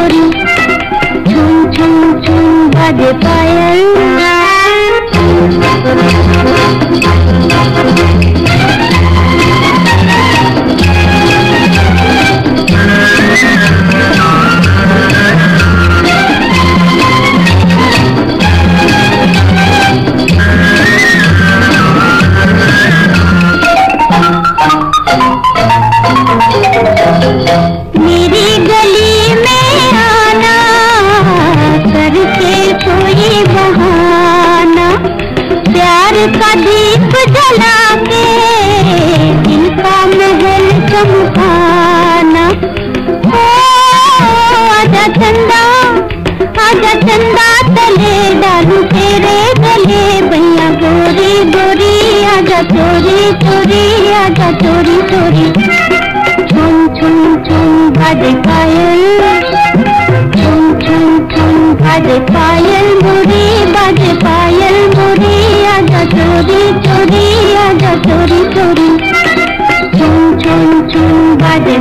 चोरी चोरी चुन चुन चुन पायल। दीप जला के महल चमकाना। ओ आजा चंदा आजा चंदा तले डालू तेरे गले। भैया, गोरी गोरी, आजा चोरी चोरी, आजा चोरी चोरी। छुम पायल छुम छुम छुम बाजे पायल मुरी बाजे पायल मुरी आजा चोरी चोरी आजा चोरी चोरी छुम छुम छुम बाजे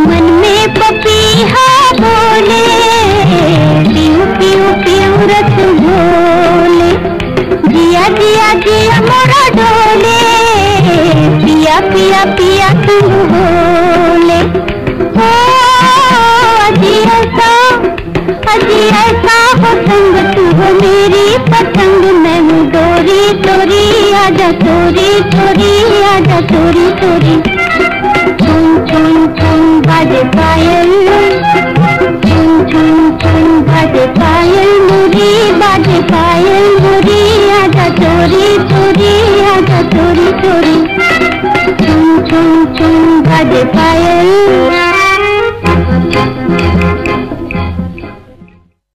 मन में पपीहा बोले, पियो रस बोले। जिया जिया जिया मोरा डोले, पिया पिया पिया तू बोले। अजी ऐसा अजी ऐसा हो संग तू हो मेरी पतंग मैं हूँ डोरी डोरी, आजा चोरी चोरी आजा बाजे पायल छुम छुम छुम बाजे पायल मुरी बाजे पायल मुरी आजा चोरी चोरी आजा चोरी चोरी छुम छुम छुम बाजे पायल